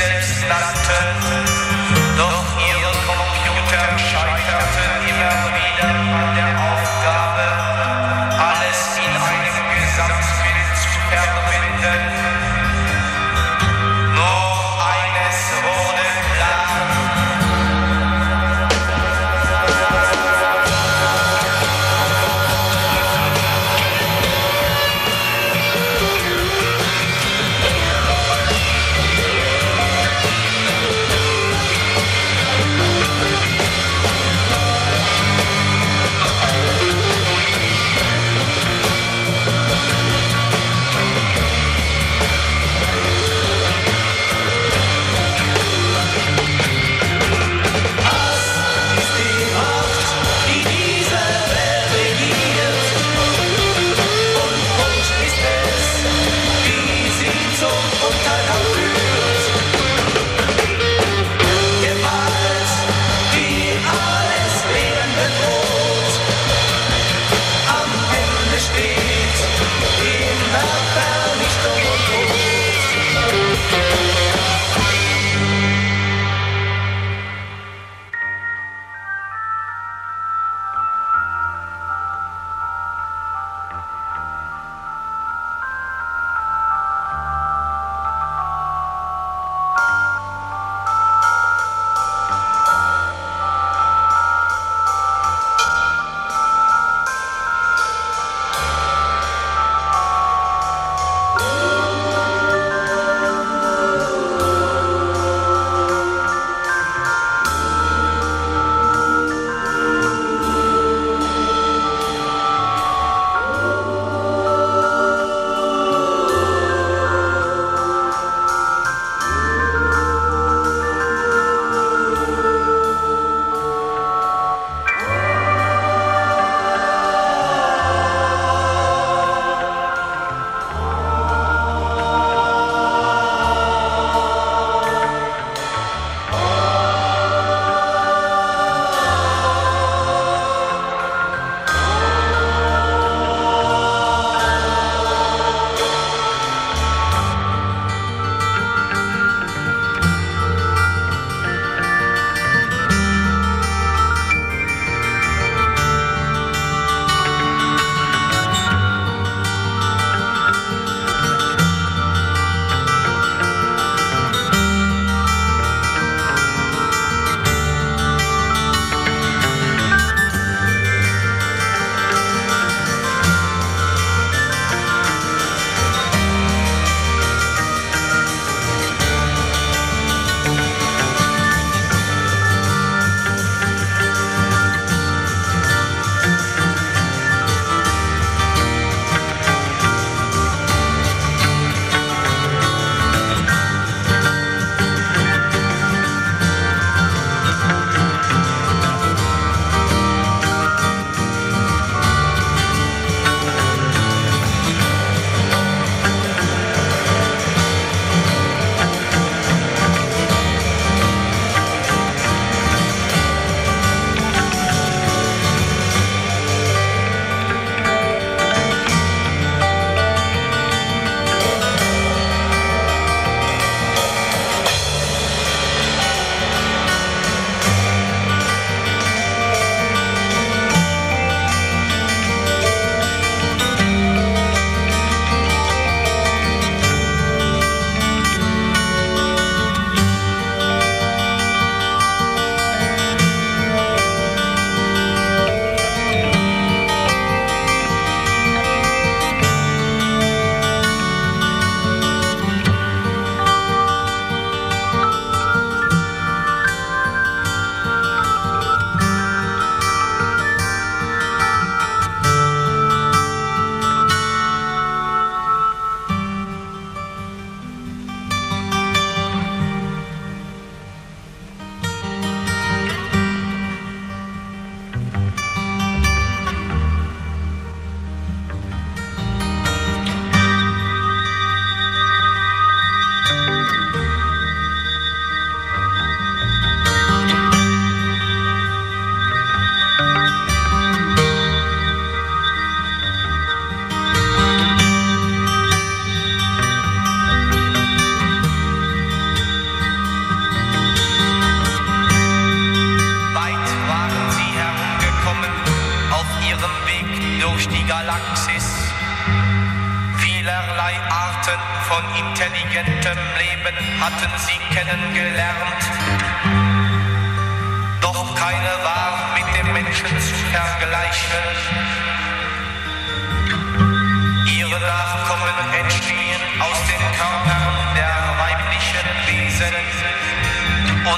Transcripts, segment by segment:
lips that turn.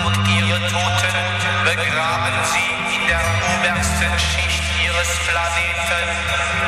Und ihre Toten begraben sie in der obersten Schicht ihres Planeten.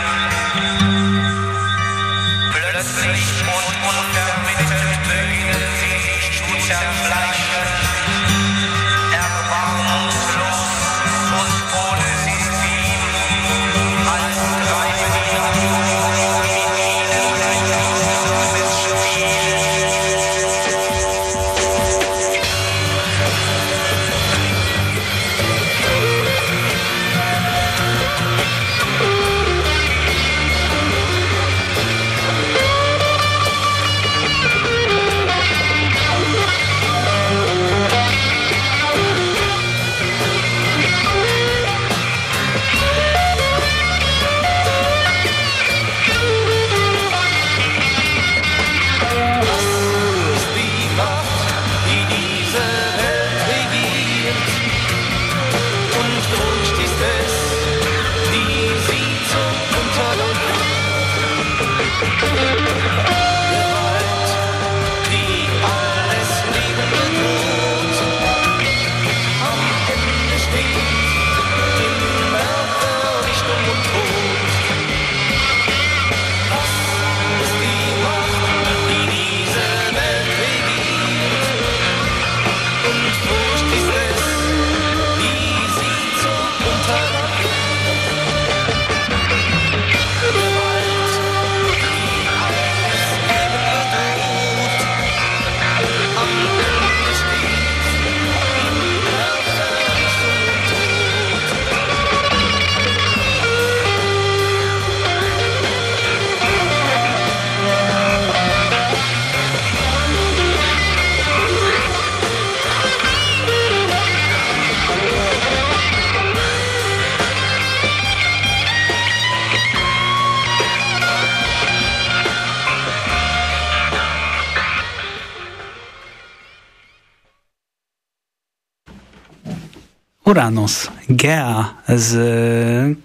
Uranus, Gea z y,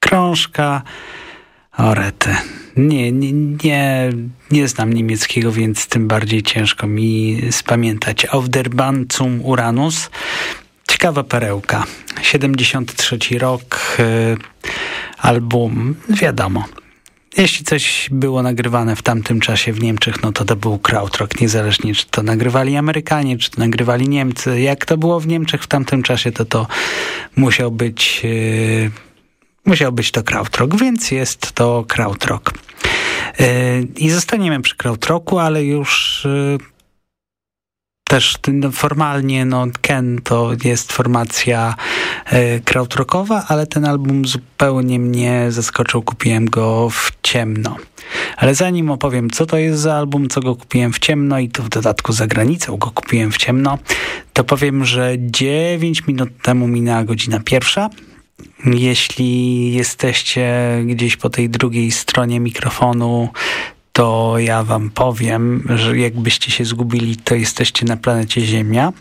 krążka Orety. Nie, nie, nie, nie znam niemieckiego, więc tym bardziej ciężko mi spamiętać. Auf der Bahn zum Uranus. Ciekawa perełka. 73 rok, y, album, wiadomo. Jeśli coś było nagrywane w tamtym czasie w Niemczech, no to to był krautrock, niezależnie czy to nagrywali Amerykanie, czy to nagrywali Niemcy. Jak to było w Niemczech w tamtym czasie, to to musiał być, yy, musiał być to krautrock, więc jest to krautrock. Yy, I zostaniemy przy krautrocku, ale już yy, też no, formalnie no, Ken to jest formacja e, krautrockowa, ale ten album zupełnie mnie zaskoczył. Kupiłem go w ciemno. Ale zanim opowiem, co to jest za album, co go kupiłem w ciemno i to w dodatku za granicą go kupiłem w ciemno, to powiem, że 9 minut temu minęła godzina pierwsza. Jeśli jesteście gdzieś po tej drugiej stronie mikrofonu, to ja wam powiem, że jakbyście się zgubili, to jesteście na planecie Ziemia.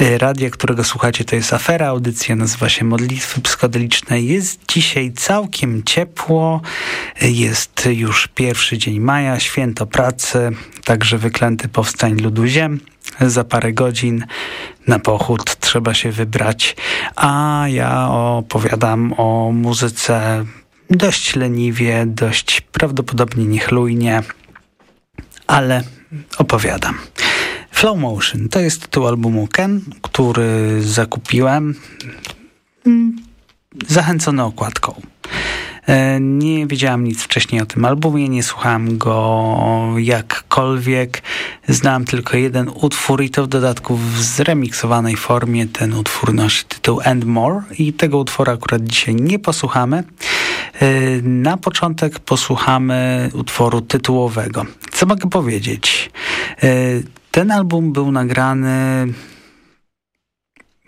Y, Radia, którego słuchacie, to jest Afera. Audycja nazywa się Modlitwy Psychodeliczne. Jest dzisiaj całkiem ciepło. Y, Jest już pierwszy dzień maja, święto pracy, także wyklęty powstań ludu ziem. Za parę godzin na pochód trzeba się wybrać, a ja opowiadam o muzyce dość leniwie, dość prawdopodobnie niechlujnie, ale opowiadam. Flow Motion to jest tytuł albumu Ken, który zakupiłem mm, zachęcony okładką. E, Nie wiedziałam nic wcześniej o tym albumie, nie słuchałem go jakkolwiek. Znałem tylko jeden utwór i to w dodatku w zremiksowanej formie. Ten utwór nosi tytuł And More i tego utworu akurat dzisiaj nie posłuchamy. E, Na początek posłuchamy utworu tytułowego. Co mogę powiedzieć? E, Ten album był nagrany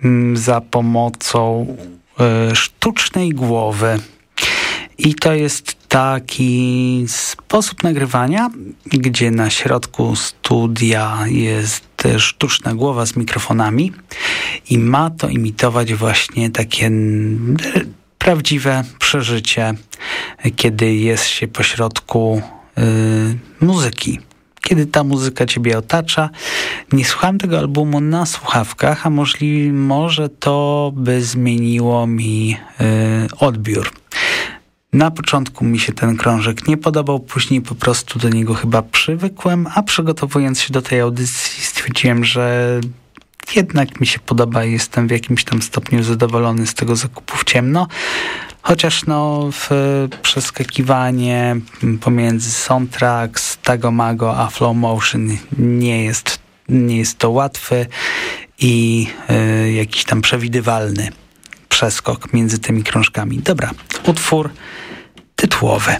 mm, za pomocą sztucznej głowy. I to jest taki sposób nagrywania, gdzie na środku studia jest sztuczna głowa z mikrofonami i ma to imitować właśnie takie prawdziwe przeżycie, kiedy jest się pośrodku y, muzyki. Kiedy ta muzyka ciebie otacza. Nie słuchałem tego albumu na słuchawkach, a możli, może to by zmieniło mi y, odbiór. Na początku mi się ten krążek nie podobał, później po prostu do niego chyba przywykłem, a przygotowując się do tej audycji stwierdziłem, że jednak mi się podoba i jestem w jakimś tam stopniu zadowolony z tego zakupu w ciemno. Chociaż no w przeskakiwanie pomiędzy soundtracks, Tagomago a Flow Motion nie jest, nie jest to łatwy i y, jakiś tam przewidywalny przeskok między tymi krążkami. Dobra, utwór tytułowy.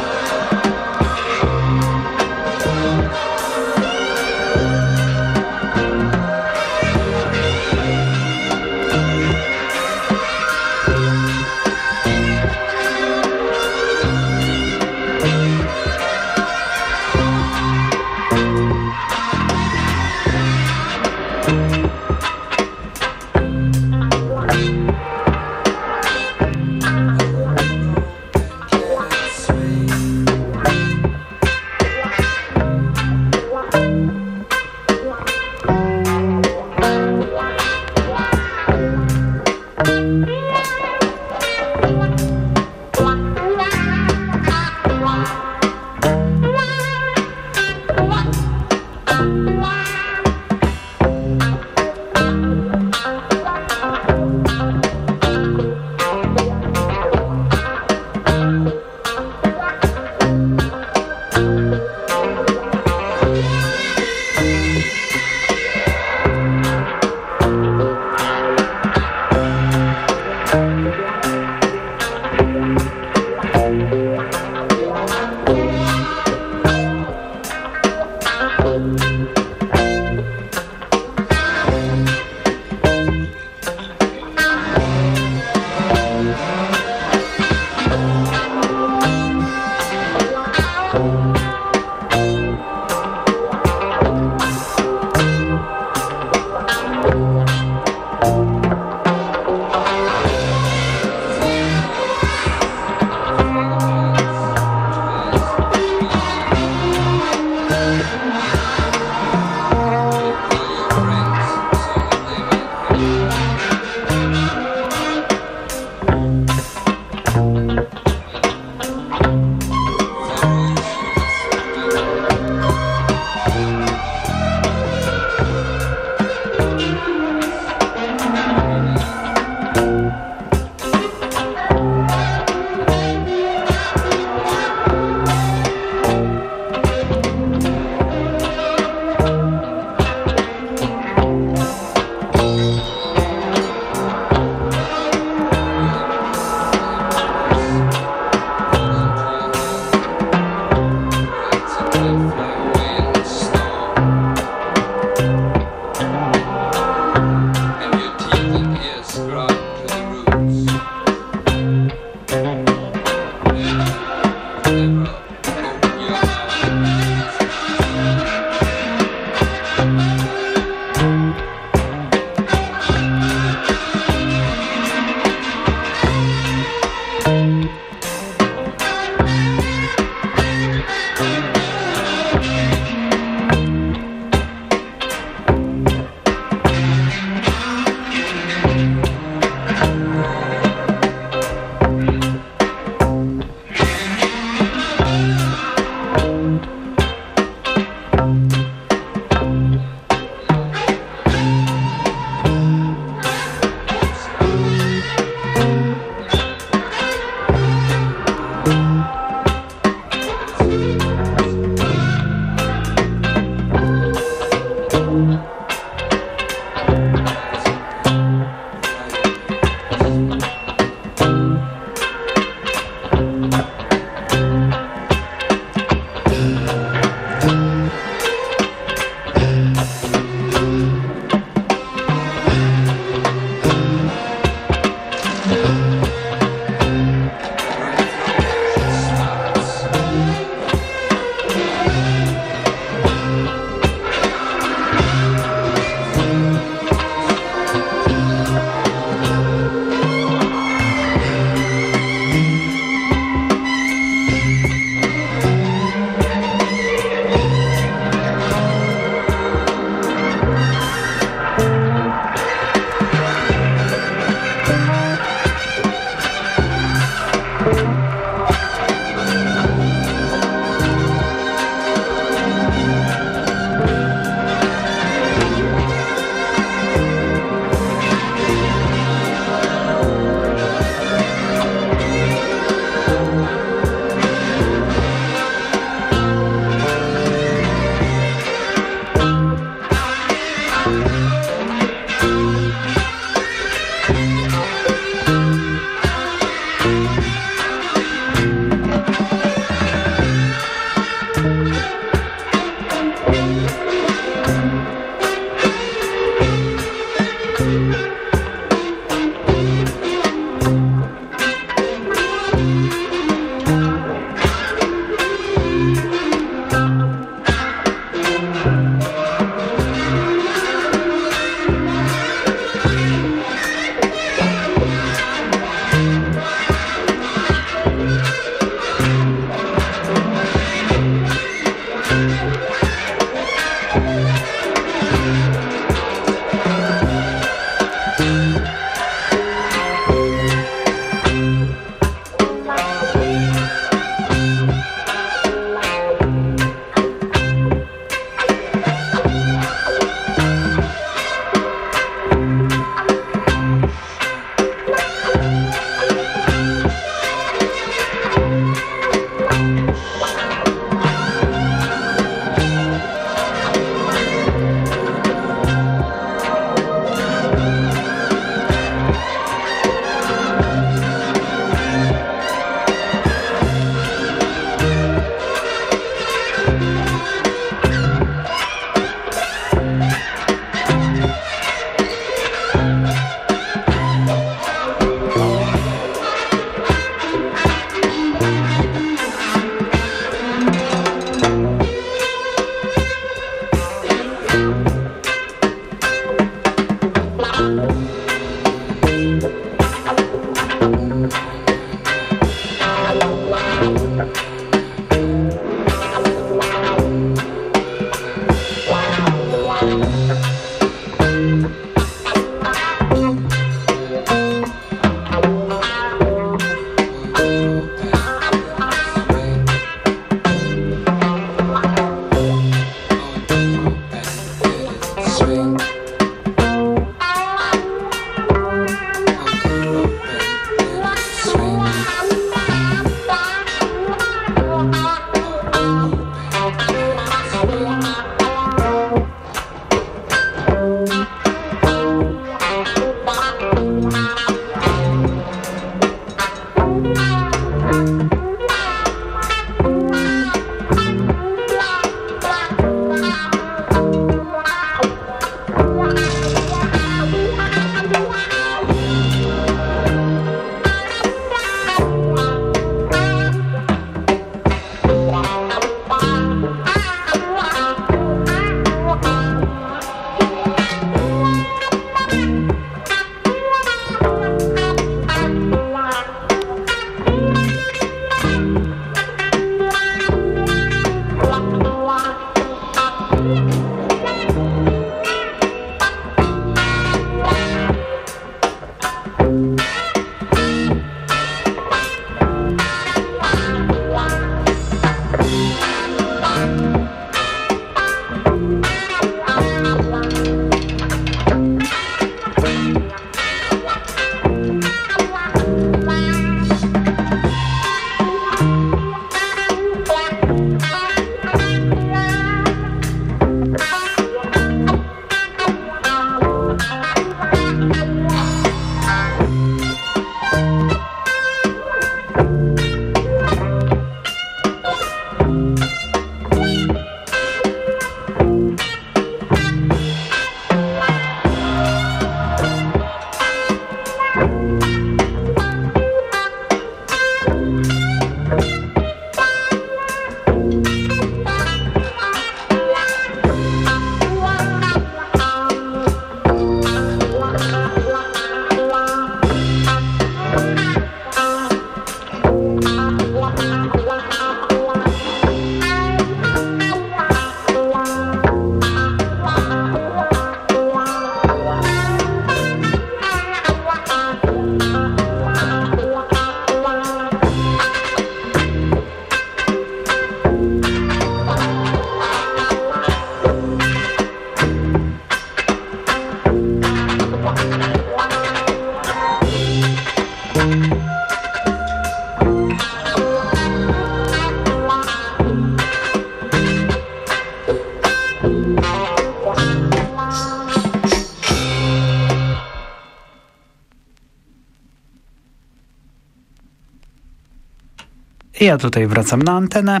ja tutaj wracam na antenę.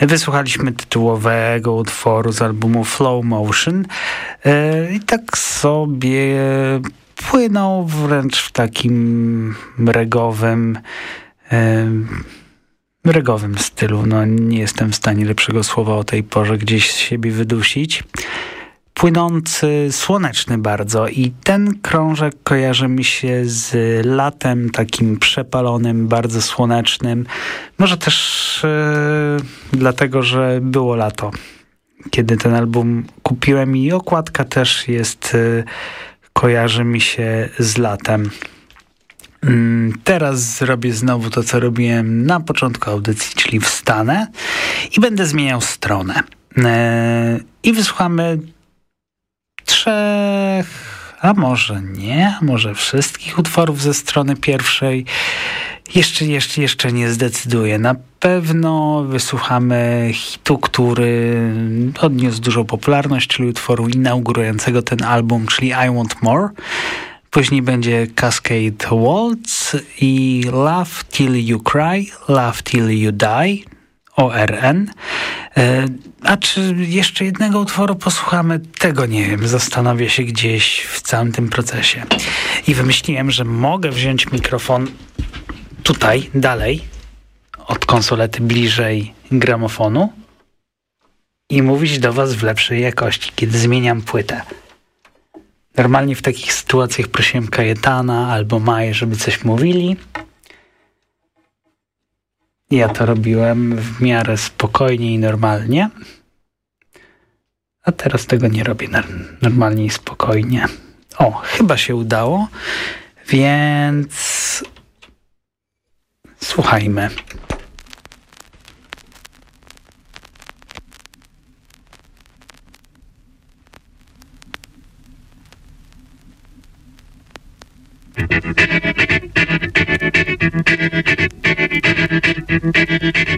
Wysłuchaliśmy tytułowego utworu z albumu Flow Motion. E, i tak sobie płynął wręcz w takim regowym e, regowym stylu. No, nie jestem w stanie lepszego słowa o tej porze gdzieś z siebie wydusić płynący, słoneczny bardzo i ten krążek kojarzy mi się z latem takim przepalonym, bardzo słonecznym. Może też e, dlatego, że było lato, kiedy ten album kupiłem i okładka też jest, e, kojarzy mi się z latem. Mm, teraz zrobię znowu to, co robiłem na początku audycji, czyli wstanę i będę zmieniał stronę. E, I wysłuchamy trzech, a może nie, a może wszystkich utworów ze strony pierwszej. Jeszcze, jeszcze, jeszcze nie zdecyduję. Na pewno wysłuchamy hitu, który odniósł dużą popularność, czyli utworu inaugurującego ten album, czyli I Want More. Później będzie Cascade Waltz i Love Till You Cry, Love Till You Die, ORN. E, a czy jeszcze jednego utworu posłuchamy? Tego nie wiem. Zastanawiam się gdzieś w całym tym procesie. I wymyśliłem, że mogę wziąć mikrofon tutaj, dalej, od konsolety bliżej gramofonu i mówić do was w lepszej jakości, kiedy zmieniam płytę. Normalnie w takich sytuacjach prosiłem Kajetana albo Maję, żeby coś mówili, ja to robiłem w miarę spokojnie i normalnie, a teraz tego nie robię normalnie i spokojnie. O, chyba się udało, więc słuchajmy. Thank Thank you.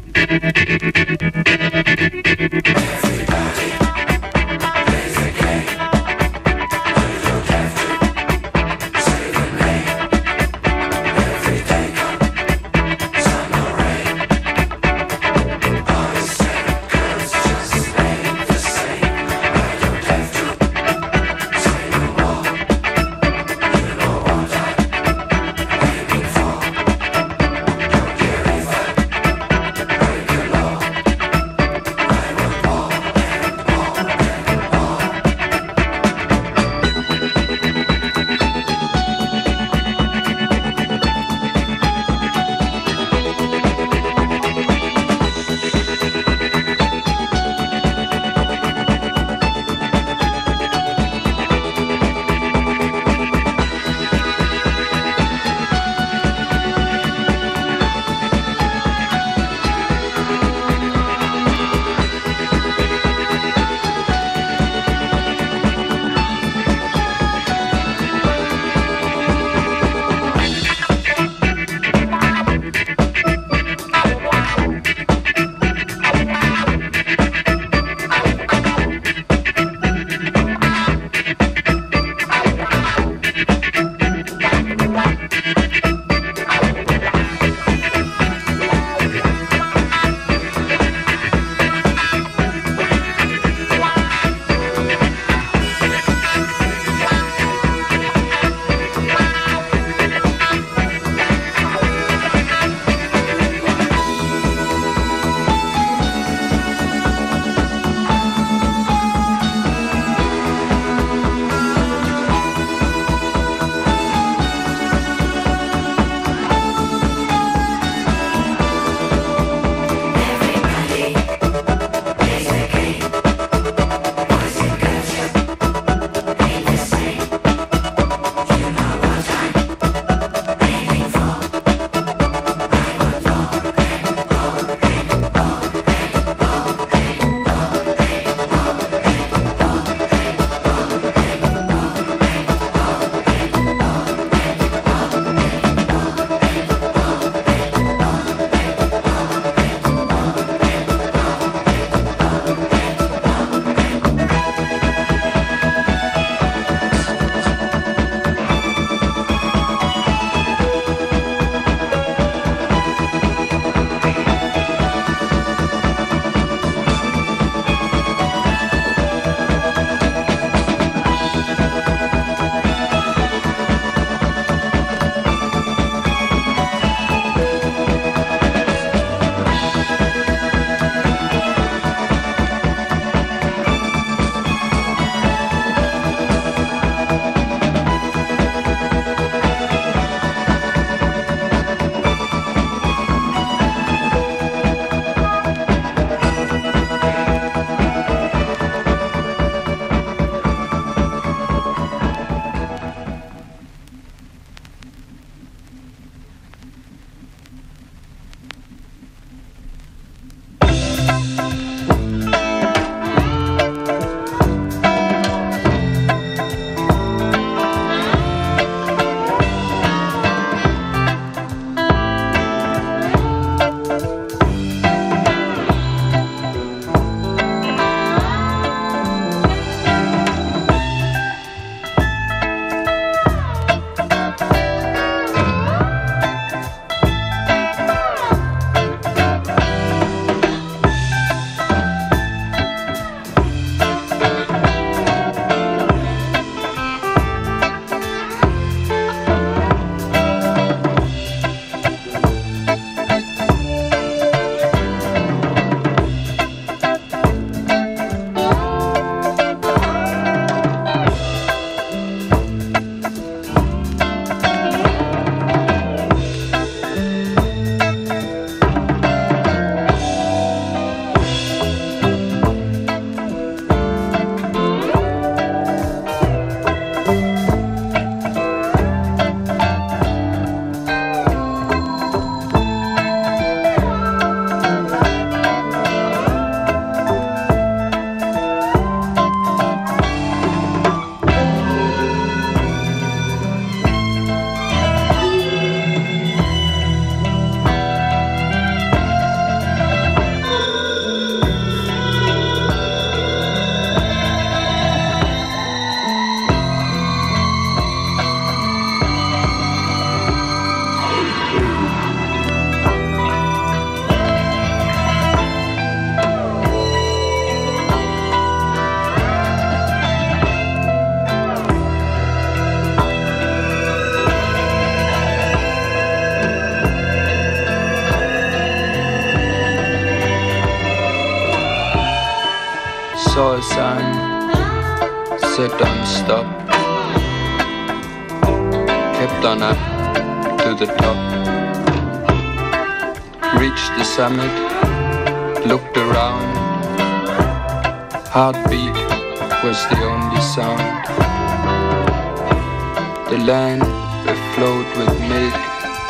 The land afloat with milk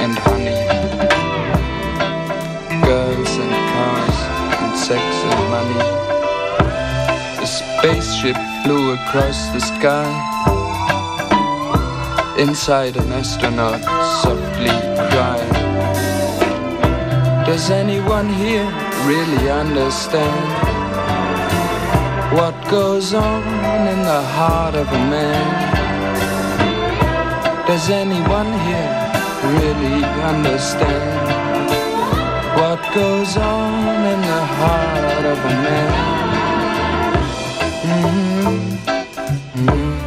and honey. Girls and cars and sex and money. A spaceship flew across the sky. Inside an astronaut softly cried. Does anyone here really understand what goes on in the heart of a man? Does anyone here really understand what goes on in the heart of a man? Mm-hmm. Mm-hmm.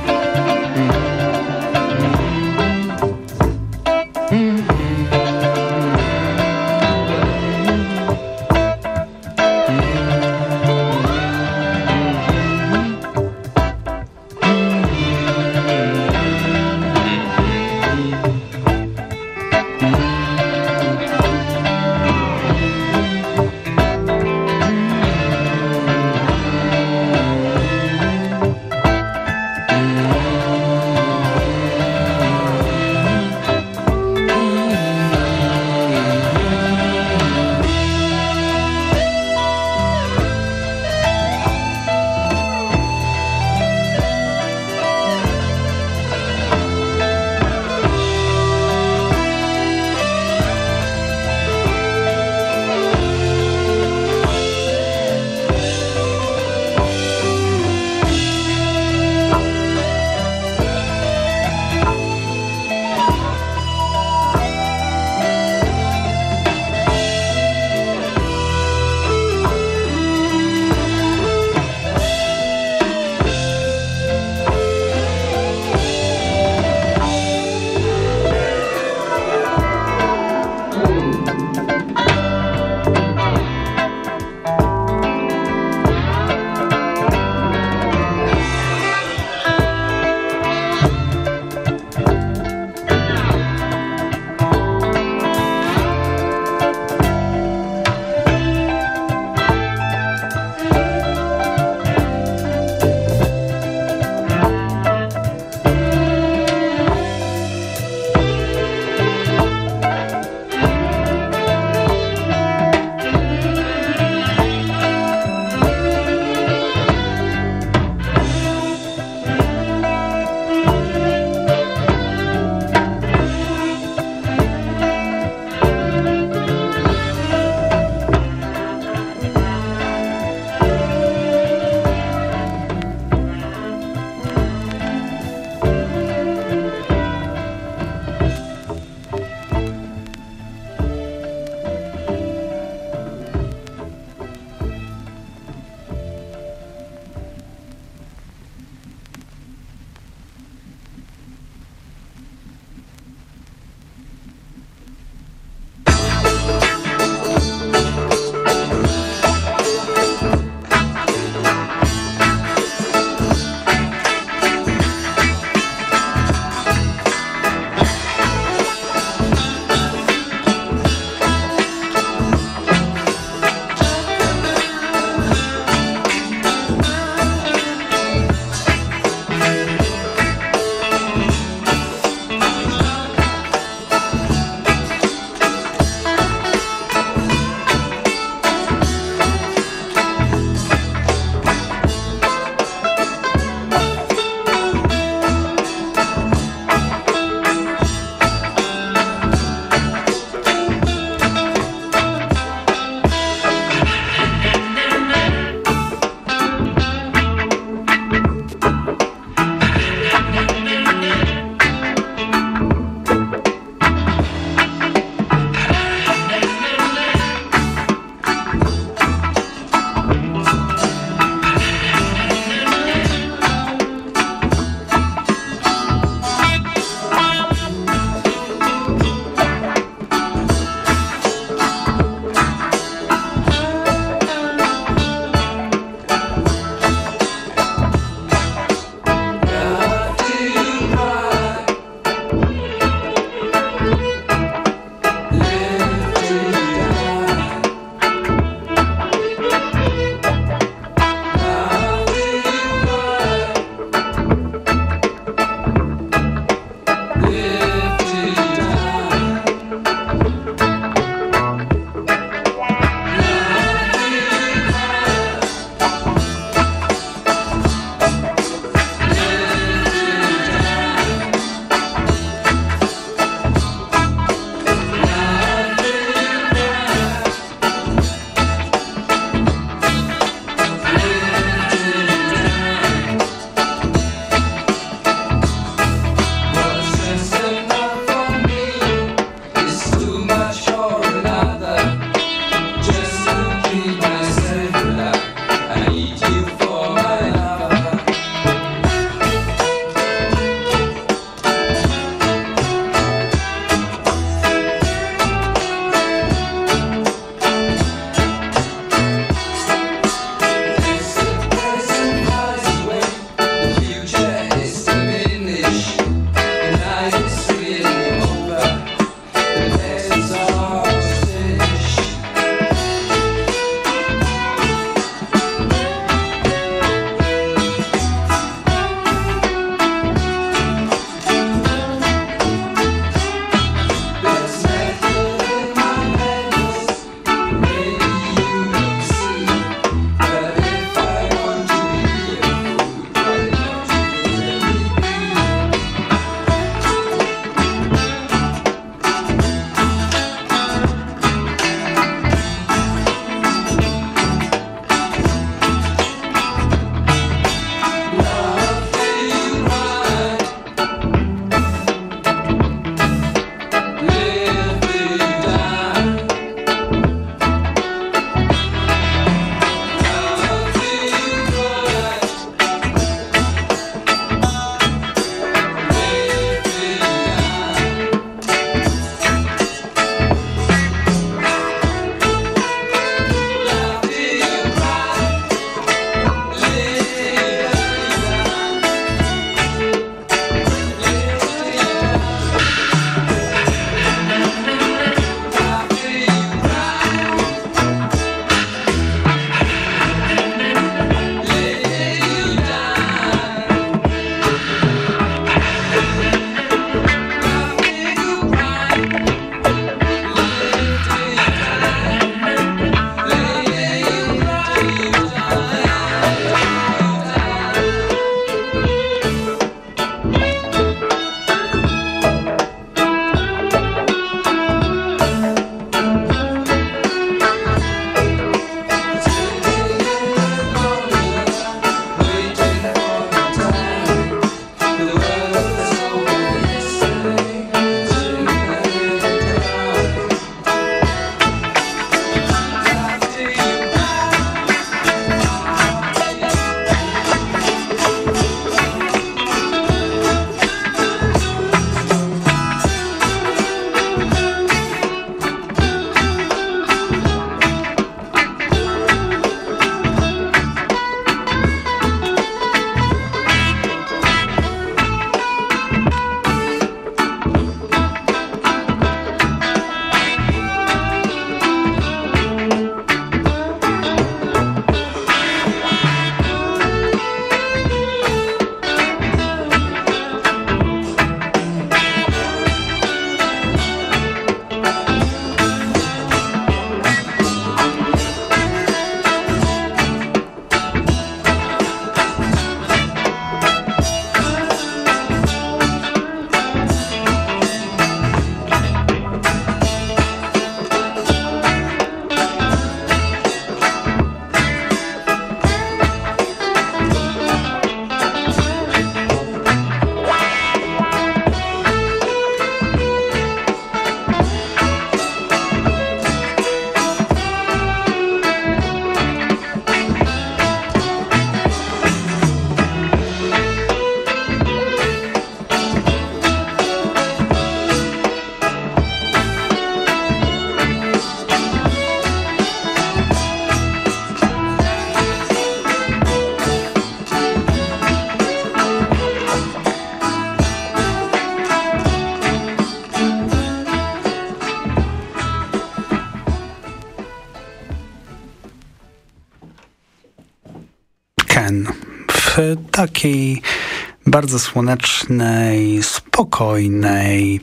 Bardzo słonecznej, spokojnej,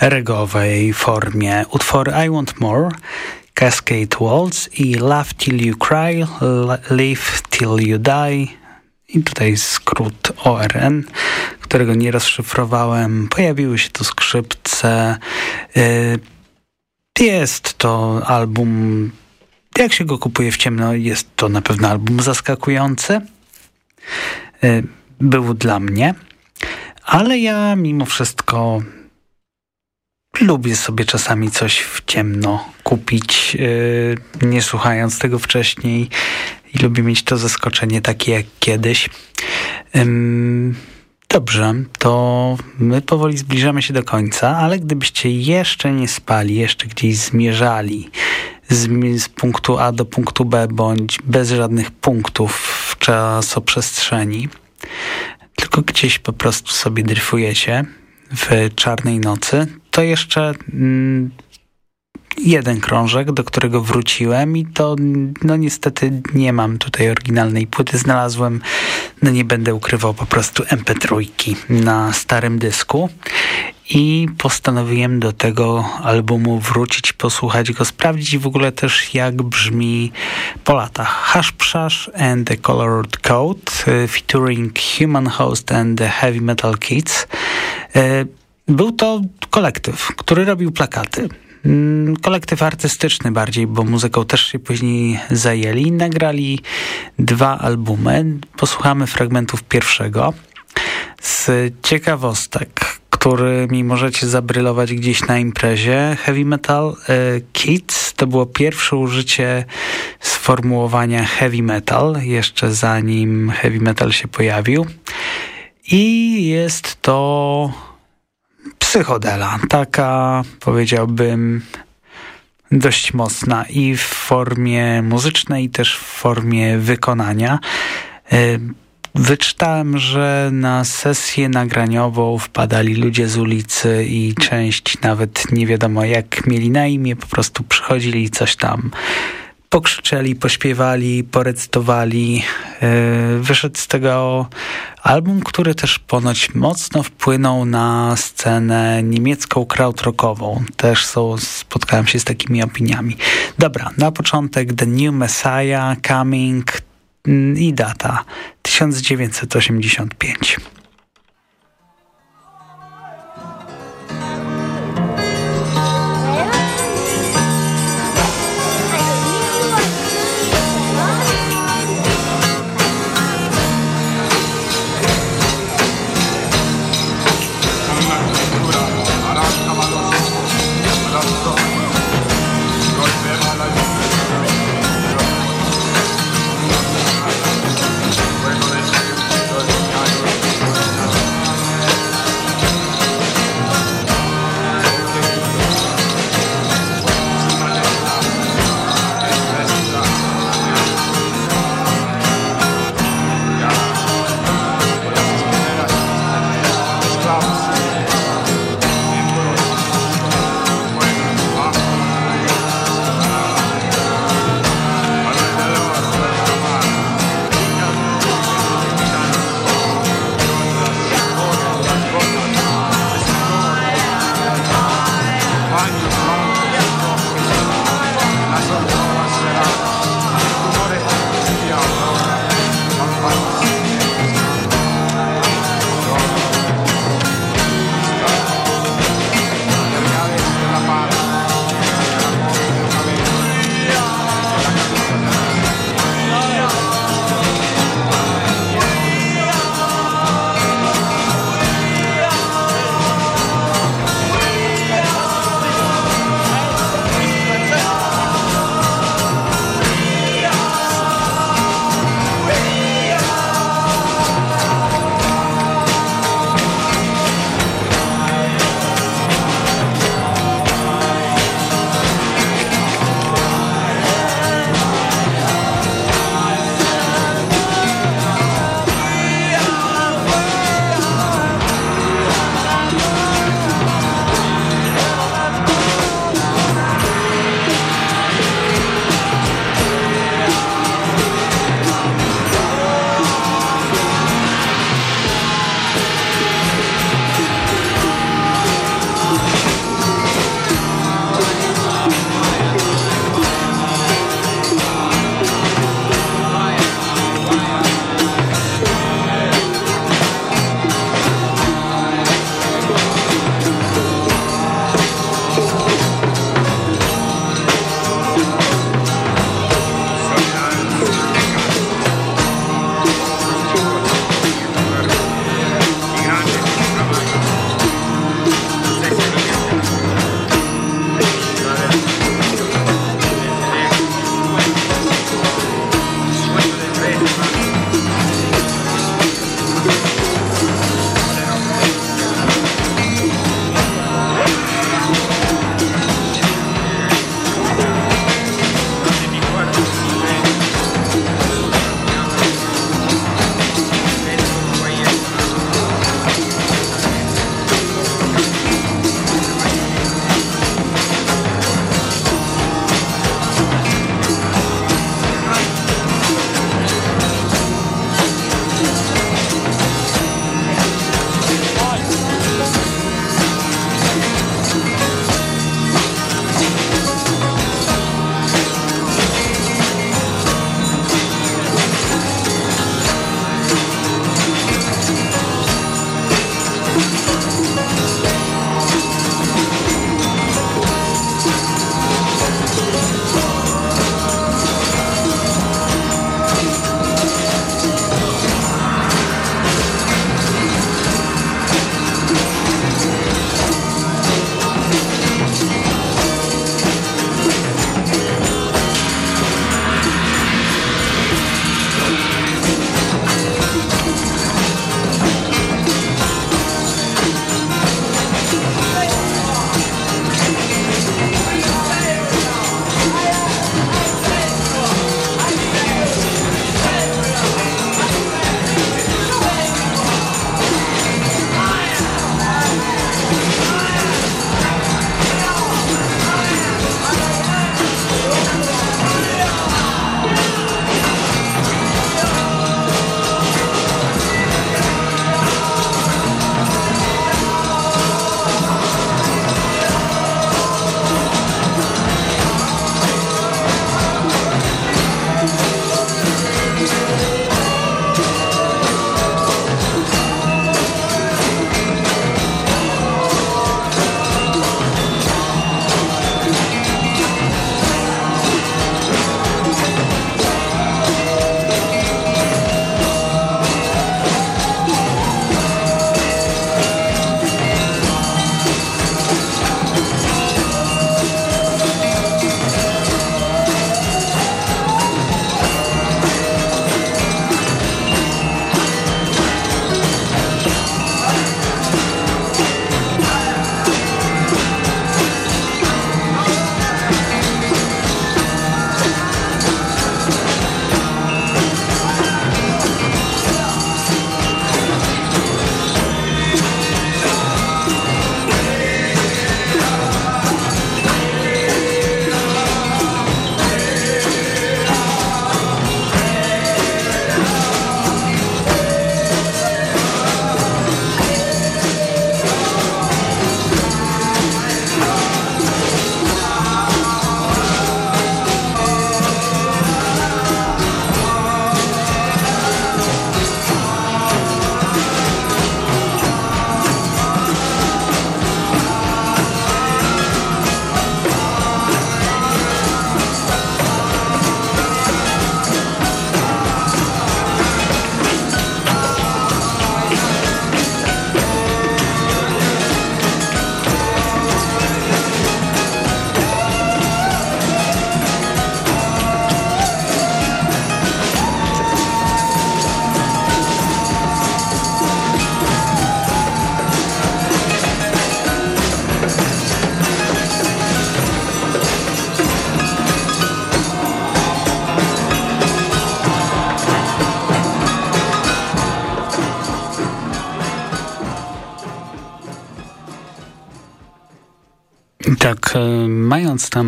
regowej formie utwory I Want More, Cascade Waltz i Laugh Till You Cry, Live Till You Die i tutaj skrót ORN, którego nie rozszyfrowałem. Pojawiły się tu skrzypce. Y, jest to album, jak się go kupuje w ciemno, jest to na pewno album zaskakujący. Był dla mnie, ale ja mimo wszystko lubię sobie czasami coś w ciemno kupić, yy, nie słuchając tego wcześniej i lubię mieć to zaskoczenie takie jak kiedyś. Yy, dobrze, to my powoli zbliżamy się do końca, ale gdybyście jeszcze nie spali, jeszcze gdzieś zmierzali z, z punktu A do punktu B, bądź bez żadnych punktów w czasoprzestrzeni, tylko gdzieś po prostu sobie dryfujecie w czarnej nocy, to jeszcze mm, jeden krążek, do którego wróciłem i to no niestety nie mam tutaj oryginalnej płyty. Znalazłem, no nie będę ukrywał, po prostu MP3 na starym dysku i postanowiłem do tego albumu wrócić, posłuchać go, sprawdzić w ogóle też jak brzmi po latach. Hash Pshash and the Colored Code y, featuring Human Host and the Heavy Metal Kids. Y, był to kolektyw, który robił plakaty. Mm, kolektyw artystyczny bardziej, bo muzyką też się później zajęli. Nagrali dwa albumy. Posłuchamy fragmentów pierwszego. Z ciekawostek, którymi możecie zabrylować gdzieś na imprezie, Heavy Metal y, Kids to było pierwsze użycie sformułowania heavy metal, jeszcze zanim heavy metal się pojawił. I jest to psychodela, taka powiedziałbym dość mocna i w formie muzycznej, i też w formie wykonania. Wyczytałem, że na sesję nagraniową wpadali ludzie z ulicy i część nawet nie wiadomo jak mieli na imię, po prostu przychodzili i coś tam pokrzyczeli, pośpiewali, porecytowali. E, wyszedł z tego album, który też ponoć mocno wpłynął na scenę niemiecką krautrockową. Też są, spotkałem się z takimi opiniami. Dobra, na początek The New Messiah, Coming i data 1985.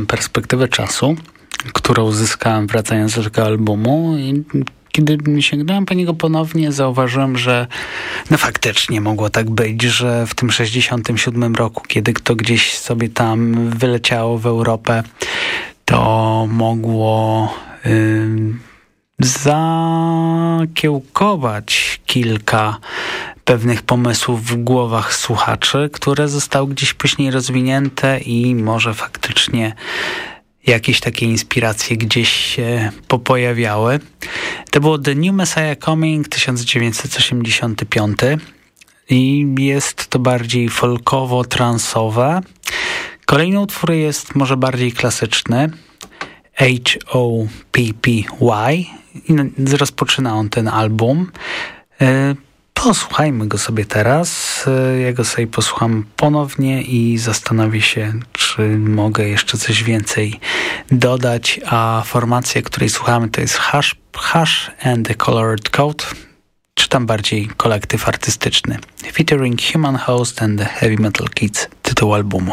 perspektywę czasu, którą uzyskałem wracając do tego albumu, kiedy sięgnąłem po niego ponownie, zauważyłem, że no faktycznie mogło tak być, że w tym 67 roku, kiedy to gdzieś sobie tam wyleciało w Europę, to mogło yy, zakiełkować kilka pewnych pomysłów w głowach słuchaczy, które zostały gdzieś później rozwinięte i może faktycznie jakieś takie inspiracje gdzieś się popojawiały. To było The New Messiah Coming 1985 i jest to bardziej folkowo-transowe. Kolejny utwór jest może bardziej klasyczny. H-O-P-P-Y i rozpoczyna on ten album. E, Posłuchajmy go sobie teraz. Ja go sobie posłucham ponownie i zastanowię się, czy mogę jeszcze coś więcej dodać. A formacja, której słuchamy, to jest Hush, Hush and the Colored Code, czy tam bardziej kolektyw artystyczny. Featuring Human Host and the Heavy Metal Kids, tytuł albumu.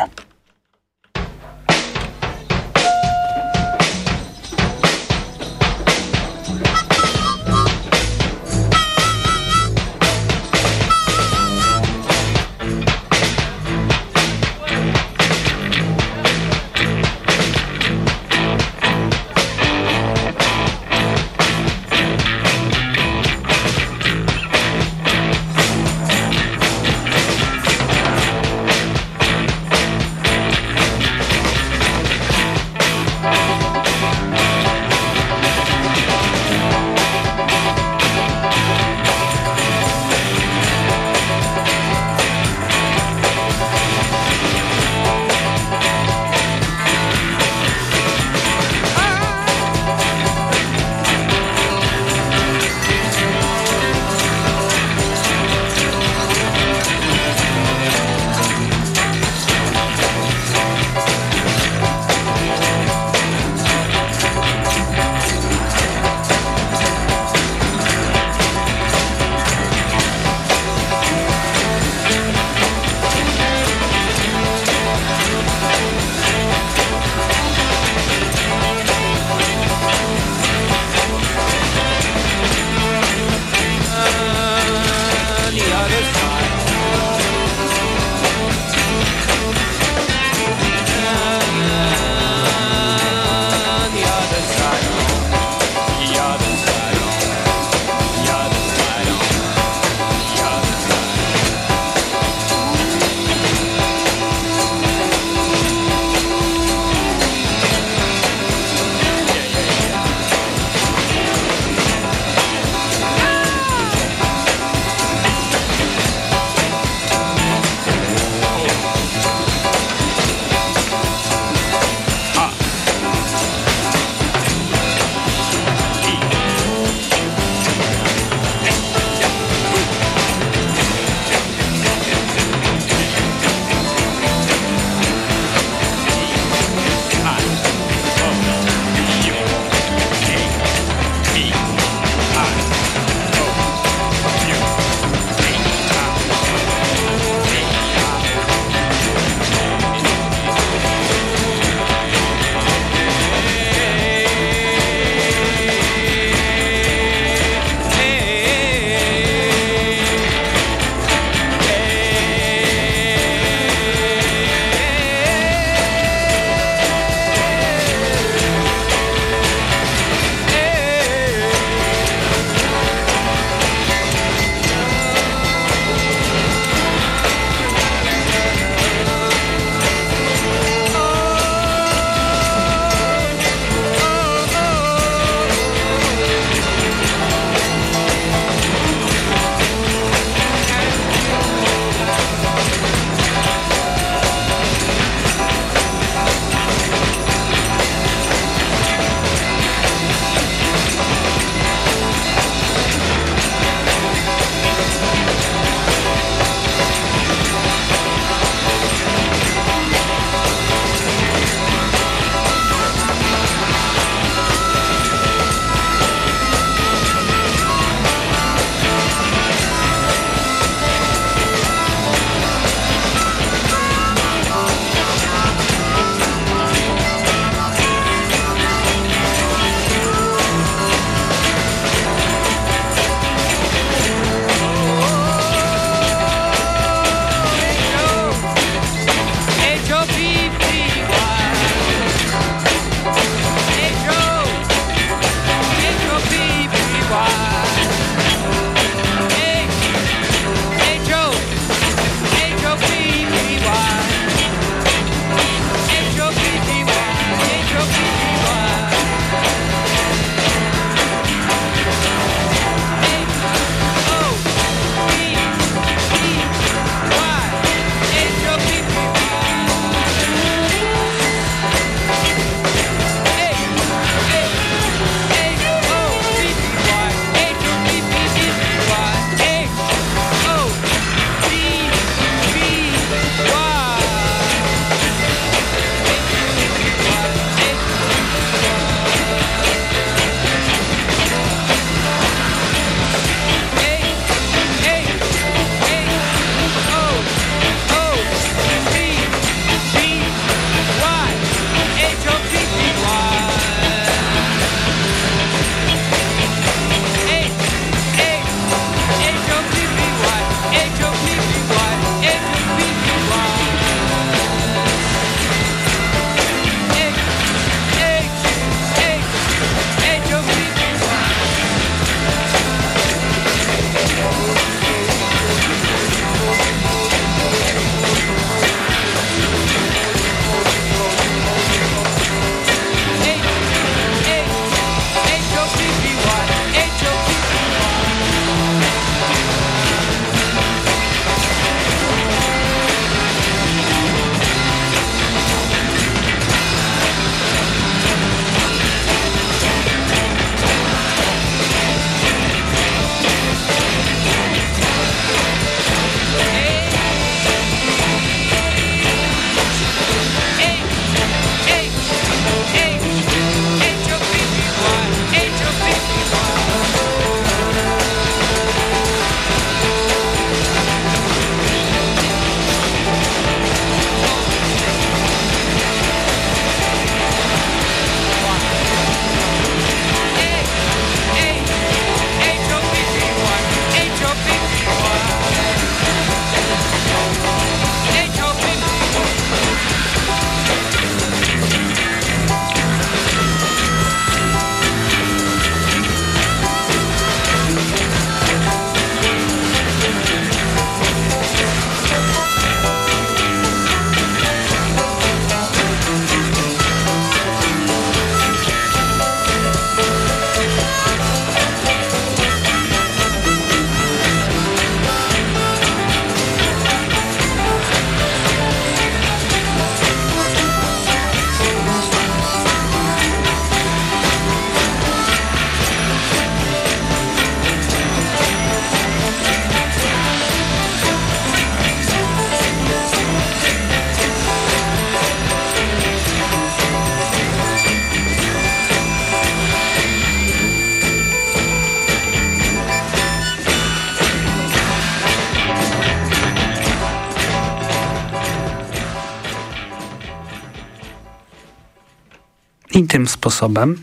I tym sposobem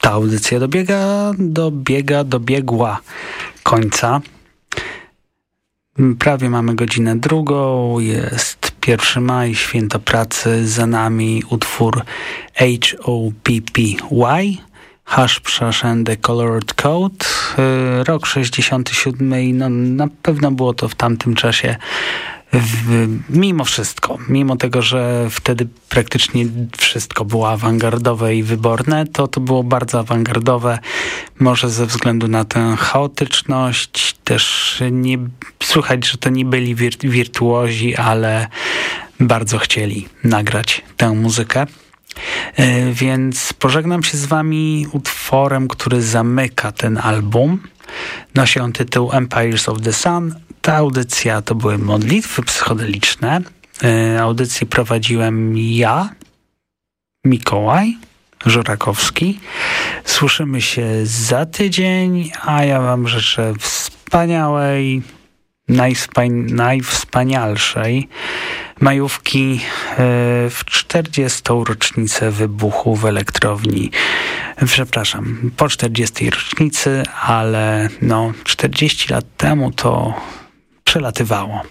ta audycja dobiega, dobiega, dobiegła końca. Prawie mamy godzinę drugą, jest 1 maj, święto pracy, za nami utwór H-O-P-P-Y, Hash and the Colored Code, y, rok 67, no na pewno było to w tamtym czasie mimo wszystko, mimo tego, że wtedy praktycznie wszystko było awangardowe i wyborne, to to było bardzo awangardowe, może ze względu na tę chaotyczność, też nie słychać, że to nie byli wir, wirtuozi, ale bardzo chcieli nagrać tę muzykę. E, więc pożegnam się z wami utworem, który zamyka ten album. Nosi on tytuł Empires of the Sun. Ta audycja to były modlitwy psychodeliczne. E, audycję prowadziłem ja, Mikołaj Żurakowski. Słyszymy się za tydzień, a ja wam życzę wspaniałej, najwspanialszej majówki e, w 40. rocznicę wybuchu w elektrowni. Przepraszam, po 40. rocznicy, ale no 40 lat temu to przelatywało.